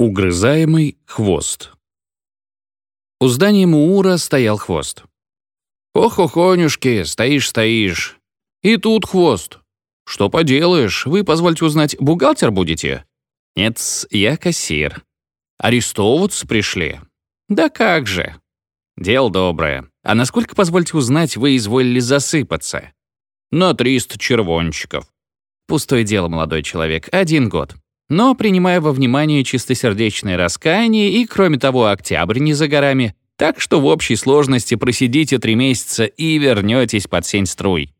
Угрызаемый хвост. У здания Муура стоял хвост. «Ох-охонюшки, стоишь-стоишь. И тут хвост. Что поделаешь, вы, позвольте узнать, бухгалтер будете?» «Нет, я кассир. Арестовываться пришли?» «Да как же. Дело доброе. А насколько, позвольте узнать, вы изволили засыпаться?» «На 300 червончиков». «Пустое дело, молодой человек. Один год. Но, принимая во внимание чистосердечное раскаяние и, кроме того, октябрь не за горами, так что в общей сложности просидите три месяца и вернетесь под сень струй.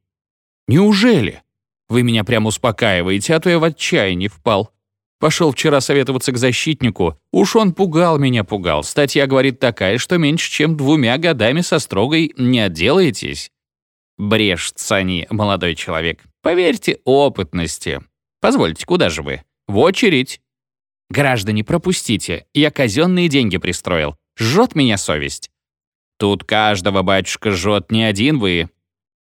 Неужели? Вы меня прямо успокаиваете, а то я в отчаянии впал. Пошел вчера советоваться к защитнику. Уж он пугал меня, пугал. Статья говорит такая, что меньше чем двумя годами со строгой не отделаетесь. Брешутся они, молодой человек. Поверьте опытности. Позвольте, куда же вы? В очередь. Граждане, пропустите. Я казенные деньги пристроил. Жжет меня совесть. Тут каждого батюшка жжет, не один вы.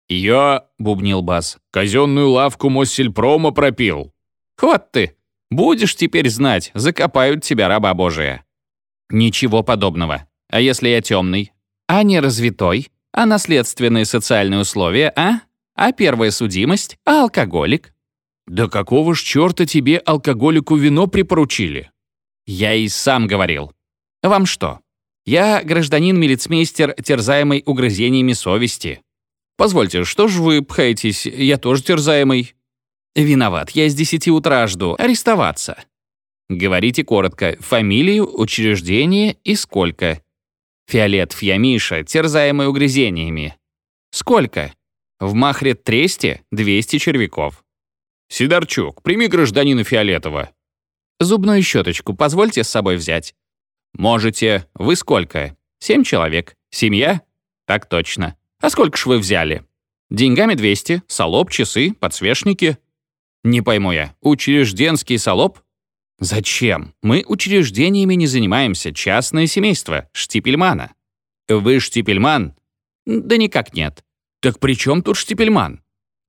Я, бубнил Бас, казенную лавку Моссельпрома пропил. Вот ты. Будешь теперь знать, закопают тебя, раба Божия. Ничего подобного. А если я темный? А не развитой? А наследственные социальные условия, а? А первая судимость? А алкоголик? «Да какого ж черта тебе, алкоголику, вино припоручили?» «Я и сам говорил. Вам что? Я гражданин-милицмейстер, терзаемый угрызениями совести. Позвольте, что ж вы пхаетесь? Я тоже терзаемый». «Виноват, я с десяти утра жду. Арестоваться». Говорите коротко. Фамилию, учреждение и сколько. Фиолет Фьямиша, терзаемый угрызениями. Сколько? В Махре Тресте 200 червяков. «Сидорчук, прими гражданина Фиолетова». «Зубную щеточку позвольте с собой взять». «Можете. Вы сколько? Семь человек. Семья?» «Так точно. А сколько ж вы взяли?» «Деньгами 200. Солоб, часы, подсвечники». «Не пойму я. Учрежденский солоб?» «Зачем? Мы учреждениями не занимаемся. Частное семейство. Штипельмана». «Вы Штипельман?» «Да никак нет». «Так при чем тут Штипельман?»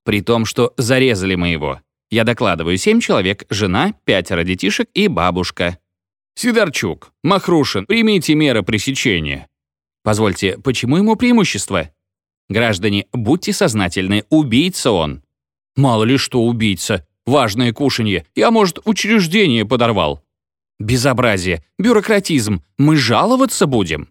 «При том, что зарезали мы его. Я докладываю, семь человек, жена, пятеро детишек и бабушка. Сидорчук, Махрушин, примите меры пресечения. Позвольте, почему ему преимущество? Граждане, будьте сознательны, убийца он. Мало ли что убийца. Важное кушанье. Я, может, учреждение подорвал. Безобразие, бюрократизм. Мы жаловаться будем.